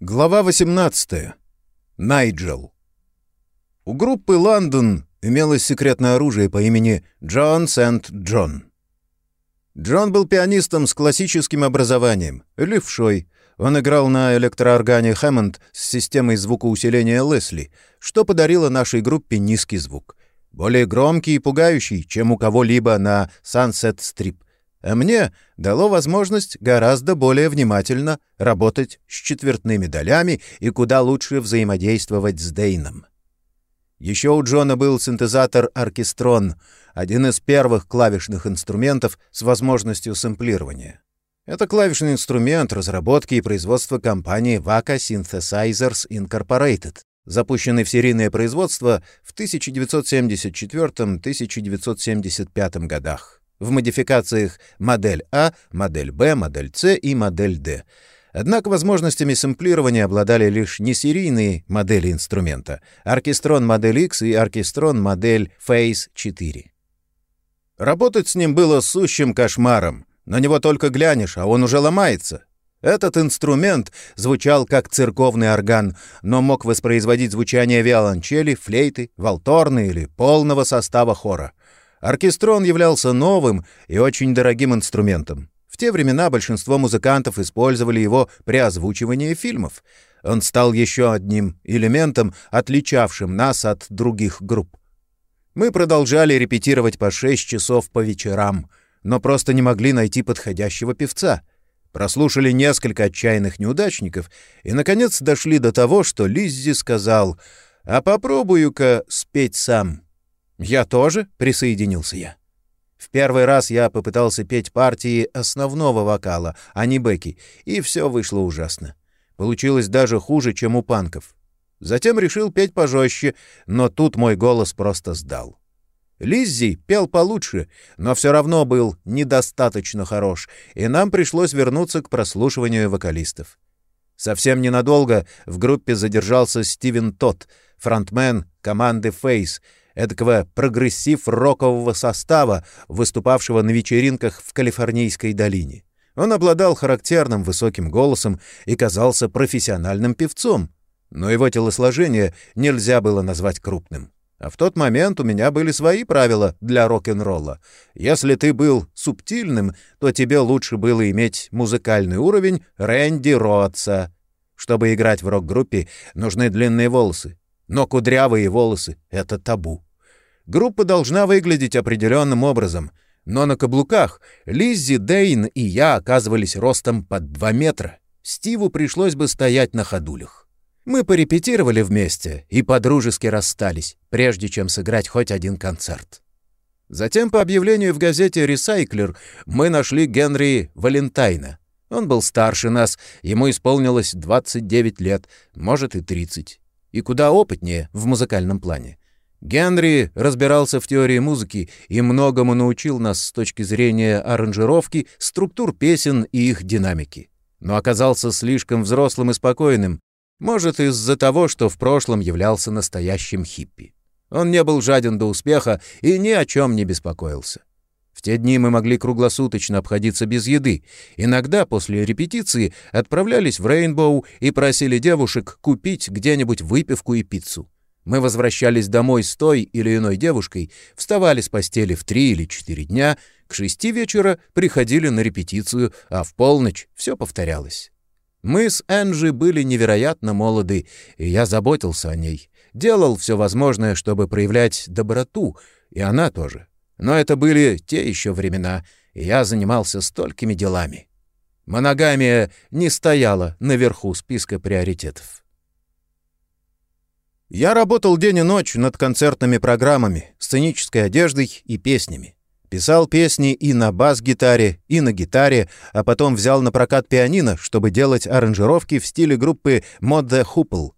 Глава 18. Найджел. У группы «Лондон» имелось секретное оружие по имени Джон Сент-Джон. Джон был пианистом с классическим образованием, левшой. Он играл на электрооргане Хэммонд с системой звукоусиления Лесли, что подарило нашей группе низкий звук. Более громкий и пугающий, чем у кого-либо на Sunset Strip а мне дало возможность гораздо более внимательно работать с четвертными долями и куда лучше взаимодействовать с Дейном. Еще у Джона был синтезатор «Оркестрон», один из первых клавишных инструментов с возможностью сэмплирования. Это клавишный инструмент разработки и производства компании Vaca Synthesizers Incorporated, запущенный в серийное производство в 1974-1975 годах в модификациях модель А, модель Б, модель С и модель Д. Однако возможностями сэмплирования обладали лишь несерийные модели инструмента — оркестрон модель X и оркестрон модель Phase 4. Работать с ним было сущим кошмаром. На него только глянешь, а он уже ломается. Этот инструмент звучал как церковный орган, но мог воспроизводить звучание виолончели, флейты, валторны или полного состава хора — Оркестрон являлся новым и очень дорогим инструментом. В те времена большинство музыкантов использовали его при озвучивании фильмов. Он стал еще одним элементом, отличавшим нас от других групп. Мы продолжали репетировать по шесть часов по вечерам, но просто не могли найти подходящего певца. Прослушали несколько отчаянных неудачников и, наконец, дошли до того, что Лиззи сказал «А попробую-ка спеть сам». «Я тоже?» — присоединился я. В первый раз я попытался петь партии основного вокала, а не бэки, и все вышло ужасно. Получилось даже хуже, чем у панков. Затем решил петь пожестче, но тут мой голос просто сдал. Лиззи пел получше, но все равно был недостаточно хорош, и нам пришлось вернуться к прослушиванию вокалистов. Совсем ненадолго в группе задержался Стивен Тот, фронтмен команды «Фейс», эдакого прогрессив-рокового состава, выступавшего на вечеринках в Калифорнийской долине. Он обладал характерным высоким голосом и казался профессиональным певцом, но его телосложение нельзя было назвать крупным. А в тот момент у меня были свои правила для рок-н-ролла. Если ты был субтильным, то тебе лучше было иметь музыкальный уровень Рэнди Ротса. Чтобы играть в рок-группе, нужны длинные волосы. Но кудрявые волосы — это табу. Группа должна выглядеть определенным образом, но на каблуках Лиззи, Дейн и я оказывались ростом под 2 метра. Стиву пришлось бы стоять на ходулях. Мы порепетировали вместе и подружески расстались, прежде чем сыграть хоть один концерт. Затем, по объявлению в газете «Ресайклер», мы нашли Генри Валентайна. Он был старше нас, ему исполнилось 29 лет, может и 30 и куда опытнее в музыкальном плане. Генри разбирался в теории музыки и многому научил нас с точки зрения аранжировки, структур песен и их динамики. Но оказался слишком взрослым и спокойным, может, из-за того, что в прошлом являлся настоящим хиппи. Он не был жаден до успеха и ни о чем не беспокоился. В те дни мы могли круглосуточно обходиться без еды. Иногда после репетиции отправлялись в Рейнбоу и просили девушек купить где-нибудь выпивку и пиццу. Мы возвращались домой с той или иной девушкой, вставали с постели в три или четыре дня, к шести вечера приходили на репетицию, а в полночь все повторялось. Мы с Энджи были невероятно молоды, и я заботился о ней. Делал все возможное, чтобы проявлять доброту, и она тоже. Но это были те еще времена, и я занимался столькими делами. Моногамия не стояла наверху списка приоритетов. Я работал день и ночь над концертными программами, сценической одеждой и песнями. Писал песни и на бас-гитаре, и на гитаре, а потом взял напрокат пианино, чтобы делать аранжировки в стиле группы the Hoople.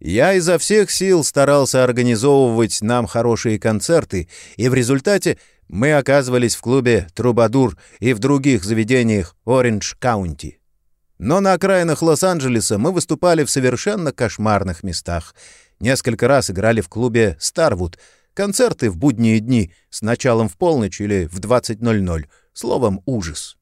Я изо всех сил старался организовывать нам хорошие концерты, и в результате мы оказывались в клубе «Трубадур» и в других заведениях Ориндж-Каунти. Но на окраинах Лос-Анджелеса мы выступали в совершенно кошмарных местах. Несколько раз играли в клубе «Старвуд», концерты в будние дни с началом в полночь или в 20.00, словом, ужас.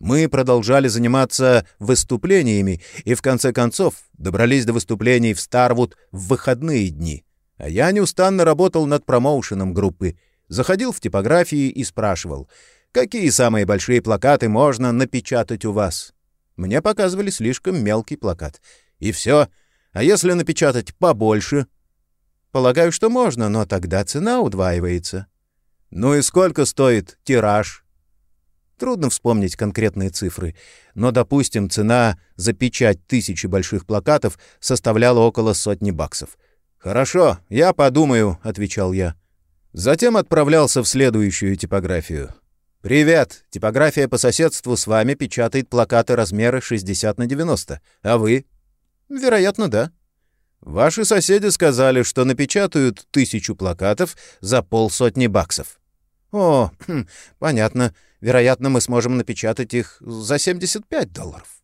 Мы продолжали заниматься выступлениями и, в конце концов, добрались до выступлений в Старвуд в выходные дни. А я неустанно работал над промоушеном группы. Заходил в типографии и спрашивал, какие самые большие плакаты можно напечатать у вас. Мне показывали слишком мелкий плакат. И все. А если напечатать побольше? Полагаю, что можно, но тогда цена удваивается. Ну и сколько стоит тираж? Трудно вспомнить конкретные цифры, но, допустим, цена за печать тысячи больших плакатов составляла около сотни баксов. «Хорошо, я подумаю», — отвечал я. Затем отправлялся в следующую типографию. «Привет! Типография по соседству с вами печатает плакаты размера 60 на 90. А вы?» «Вероятно, да». «Ваши соседи сказали, что напечатают тысячу плакатов за полсотни баксов». «О, хм, понятно. Вероятно, мы сможем напечатать их за 75 долларов».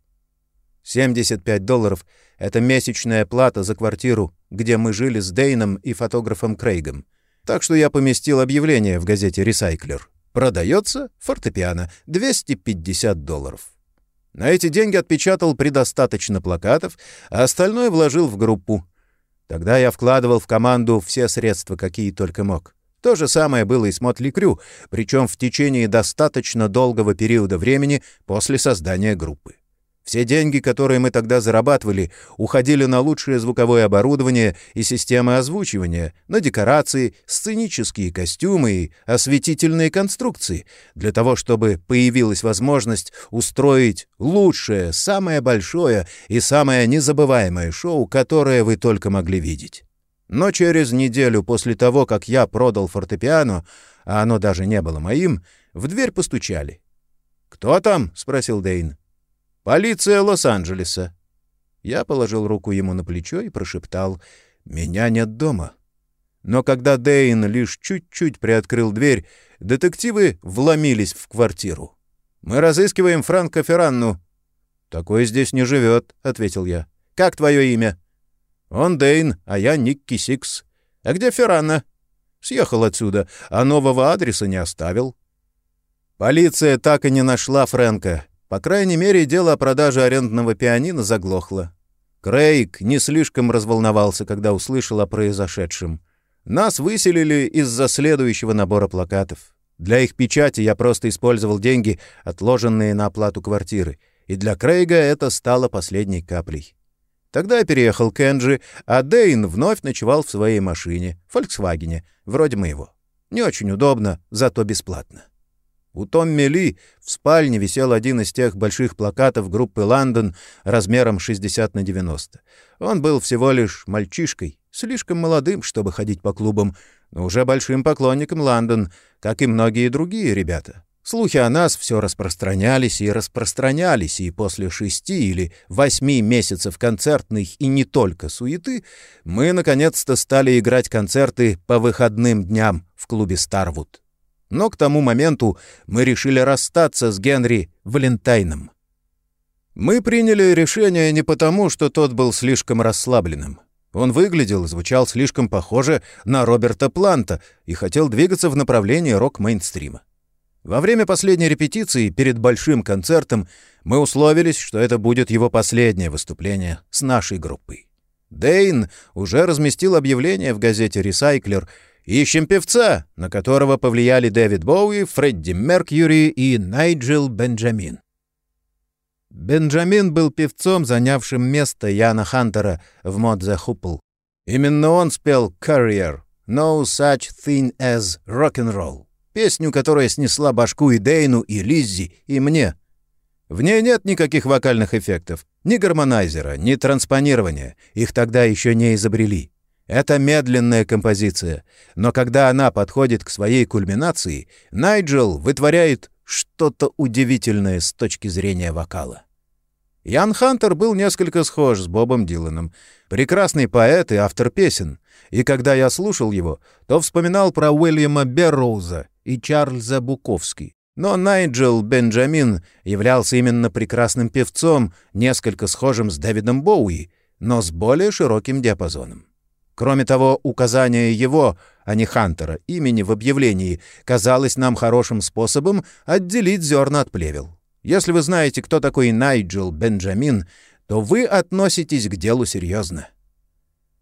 75 долларов — это месячная плата за квартиру, где мы жили с Дейном и фотографом Крейгом. Так что я поместил объявление в газете «Ресайклер». Продается фортепиано 250 долларов. На эти деньги отпечатал предостаточно плакатов, а остальное вложил в группу. Тогда я вкладывал в команду все средства, какие только мог. То же самое было и с Мотли Крю, причем в течение достаточно долгого периода времени после создания группы. Все деньги, которые мы тогда зарабатывали, уходили на лучшее звуковое оборудование и системы озвучивания, на декорации, сценические костюмы и осветительные конструкции, для того, чтобы появилась возможность устроить лучшее, самое большое и самое незабываемое шоу, которое вы только могли видеть. Но через неделю после того, как я продал фортепиано, а оно даже не было моим, в дверь постучали. «Кто там?» — спросил Дейн. «Полиция Лос-Анджелеса». Я положил руку ему на плечо и прошептал «Меня нет дома». Но когда Дейн лишь чуть-чуть приоткрыл дверь, детективы вломились в квартиру. «Мы разыскиваем Франко Ферранну». «Такой здесь не живет», — ответил я. «Как твое имя?» Он Дейн, а я Никки Сикс. А где Феррана? Съехал отсюда, а нового адреса не оставил. Полиция так и не нашла Фрэнка. По крайней мере, дело о продаже арендного пианино заглохло. Крейг не слишком разволновался, когда услышал о произошедшем. Нас выселили из-за следующего набора плакатов. Для их печати я просто использовал деньги, отложенные на оплату квартиры, и для Крейга это стало последней каплей. Тогда переехал к Энджи, а Дейн вновь ночевал в своей машине, «Фольксвагене», вроде моего. Не очень удобно, зато бесплатно. У Томми Ли в спальне висел один из тех больших плакатов группы «Лондон» размером 60 на 90. Он был всего лишь мальчишкой, слишком молодым, чтобы ходить по клубам, но уже большим поклонником «Лондон», как и многие другие ребята. Слухи о нас все распространялись и распространялись, и после шести или восьми месяцев концертных и не только суеты мы наконец-то стали играть концерты по выходным дням в клубе «Старвуд». Но к тому моменту мы решили расстаться с Генри Валентайном. Мы приняли решение не потому, что тот был слишком расслабленным. Он выглядел и звучал слишком похоже на Роберта Планта и хотел двигаться в направлении рок-мейнстрима. Во время последней репетиции перед большим концертом мы условились, что это будет его последнее выступление с нашей группой. Дейн уже разместил объявление в газете «Ресайклер» «Ищем певца», на которого повлияли Дэвид Боуи, Фредди Меркьюри и Найджел Бенджамин. Бенджамин был певцом, занявшим место Яна Хантера в «Мод the Hoople». Именно он спел «Career» — «No such thing as rock'n'roll». Песню, которая снесла башку и Дейну, и Лиззи, и мне. В ней нет никаких вокальных эффектов, ни гармонайзера, ни транспонирования. Их тогда еще не изобрели. Это медленная композиция, но когда она подходит к своей кульминации, Найджел вытворяет что-то удивительное с точки зрения вокала. Ян Хантер был несколько схож с Бобом Диланом. Прекрасный поэт и автор песен. И когда я слушал его, то вспоминал про Уильяма Берроуза и Чарльза Буковский. Но Найджел Бенджамин являлся именно прекрасным певцом, несколько схожим с Дэвидом Боуи, но с более широким диапазоном. Кроме того, указание его, а не Хантера, имени в объявлении казалось нам хорошим способом отделить зерна от плевел. Если вы знаете, кто такой Найджел Бенджамин, то вы относитесь к делу серьезно.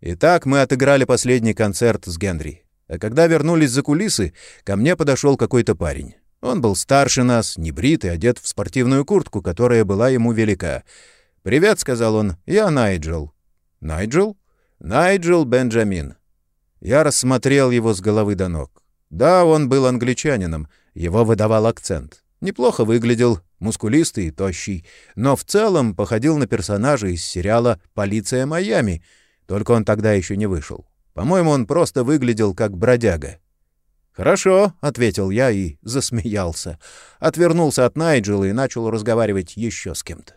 Итак, мы отыграли последний концерт с Генри. А когда вернулись за кулисы, ко мне подошел какой-то парень. Он был старше нас, небритый, одет в спортивную куртку, которая была ему велика. «Привет», — сказал он, — «я Найджел». «Найджел?» «Найджел Бенджамин». Я рассмотрел его с головы до ног. Да, он был англичанином, его выдавал акцент. Неплохо выглядел, мускулистый и тощий, но в целом походил на персонажа из сериала «Полиция Майами», только он тогда еще не вышел. По-моему, он просто выглядел как бродяга. «Хорошо», — ответил я и засмеялся. Отвернулся от Найджела и начал разговаривать еще с кем-то.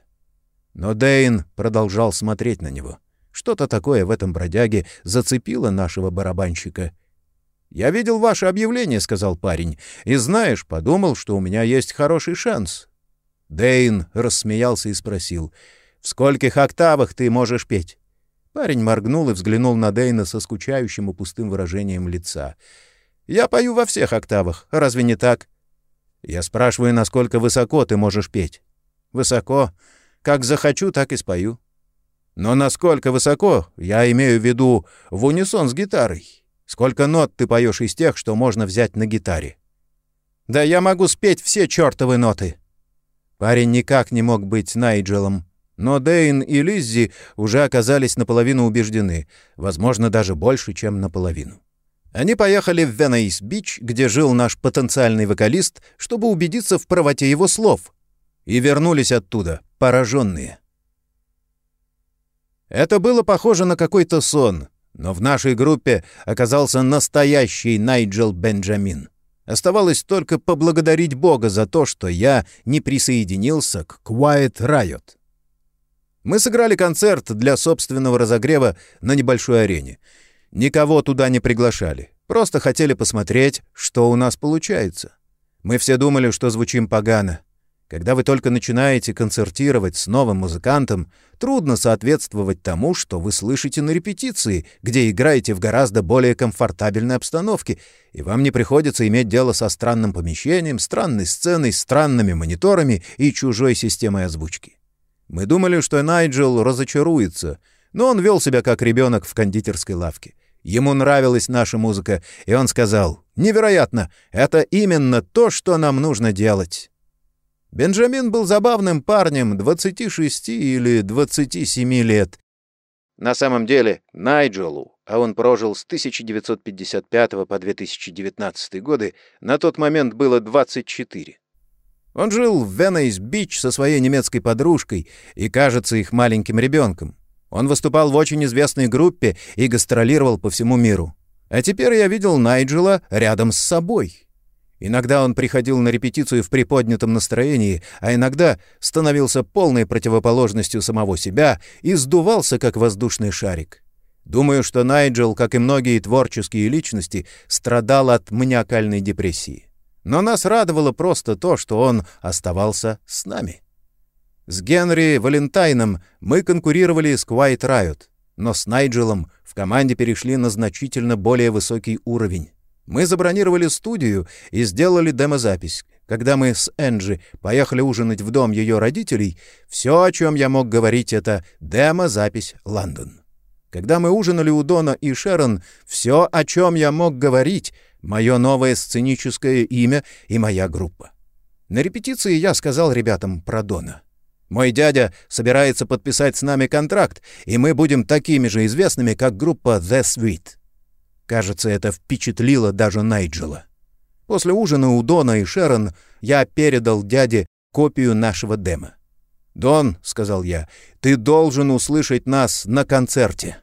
Но Дейн продолжал смотреть на него. Что-то такое в этом бродяге зацепило нашего барабанщика. «Я видел ваше объявление», — сказал парень, — «и, знаешь, подумал, что у меня есть хороший шанс». Дейн рассмеялся и спросил, «В скольких октавах ты можешь петь?» Парень моргнул и взглянул на Дейна со скучающим и пустым выражением лица. «Я пою во всех октавах. Разве не так?» «Я спрашиваю, насколько высоко ты можешь петь?» «Высоко. Как захочу, так и спою». «Но насколько высоко, я имею в виду в унисон с гитарой. Сколько нот ты поешь из тех, что можно взять на гитаре?» «Да я могу спеть все чертовы ноты». Парень никак не мог быть Найджелом. Но Дейн и Лиззи уже оказались наполовину убеждены, возможно, даже больше, чем наполовину. Они поехали в Венис-Бич, где жил наш потенциальный вокалист, чтобы убедиться в правоте его слов, и вернулись оттуда, пораженные. Это было похоже на какой-то сон, но в нашей группе оказался настоящий Найджел Бенджамин. Оставалось только поблагодарить Бога за то, что я не присоединился к Quiet Riot. Мы сыграли концерт для собственного разогрева на небольшой арене. Никого туда не приглашали. Просто хотели посмотреть, что у нас получается. Мы все думали, что звучим погано. Когда вы только начинаете концертировать с новым музыкантом, трудно соответствовать тому, что вы слышите на репетиции, где играете в гораздо более комфортабельной обстановке, и вам не приходится иметь дело со странным помещением, странной сценой, странными мониторами и чужой системой озвучки. Мы думали, что Найджел разочаруется, но он вел себя как ребенок в кондитерской лавке. Ему нравилась наша музыка, и он сказал, «Невероятно! Это именно то, что нам нужно делать!» Бенджамин был забавным парнем 26 или 27 лет. На самом деле, Найджелу, а он прожил с 1955 по 2019 годы, на тот момент было 24. Он жил в Венис-Бич со своей немецкой подружкой и, кажется, их маленьким ребенком. Он выступал в очень известной группе и гастролировал по всему миру. А теперь я видел Найджела рядом с собой. Иногда он приходил на репетицию в приподнятом настроении, а иногда становился полной противоположностью самого себя и сдувался, как воздушный шарик. Думаю, что Найджел, как и многие творческие личности, страдал от маниакальной депрессии. Но нас радовало просто то, что он оставался с нами. С Генри Валентайном мы конкурировали с Quiet Riot, но с Найджелом в команде перешли на значительно более высокий уровень. Мы забронировали студию и сделали демозапись. Когда мы с Энджи поехали ужинать в дом ее родителей, все, о чем я мог говорить, это демозапись Лондон. Когда мы ужинали у Дона и Шерон, все, о чем я мог говорить, мое новое сценическое имя и моя группа. На репетиции я сказал ребятам про Дона. Мой дядя собирается подписать с нами контракт, и мы будем такими же известными, как группа The Sweet. Кажется, это впечатлило даже Найджела. После ужина у Дона и Шерон я передал дяде копию нашего демо. «Дон», — сказал я, — «ты должен услышать нас на концерте».